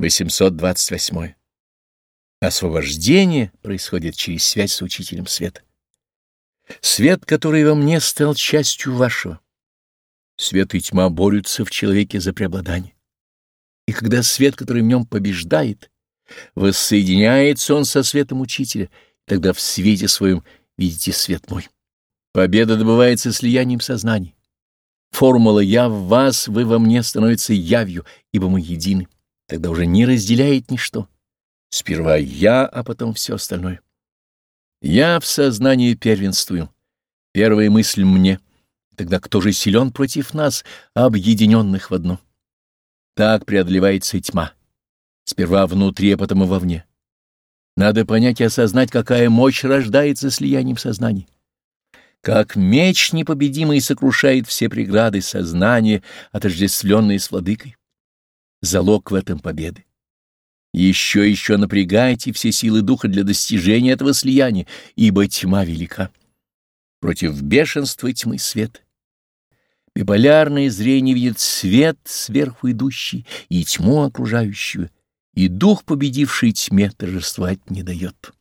828. Освобождение происходит через связь с Учителем Света. Свет, который во мне стал частью вашего. Свет и тьма борются в человеке за преобладание. И когда свет, который в нем побеждает, воссоединяется он со светом Учителя, тогда в свете своем видите свет мой. Победа добывается слиянием сознаний. Формула «я в вас», «вы во мне» становится явью, ибо мы едины. Тогда уже не разделяет ничто. Сперва я, а потом все остальное. Я в сознании первенствую. Первая мысль мне. Тогда кто же силен против нас, объединенных в одно? Так преодолевается тьма. Сперва внутри, а потом и вовне. Надо понять и осознать, какая мощь рождается слиянием сознаний. Как меч непобедимый сокрушает все преграды сознания, отождествленные с владыкой. Залог в этом победы. Еще и еще напрягайте все силы духа для достижения этого слияния, ибо тьма велика. Против бешенства тьмы свет. Биполярное зрение видит свет сверху идущий и тьму окружающую, и дух, победивший тьме, торжествовать не дает.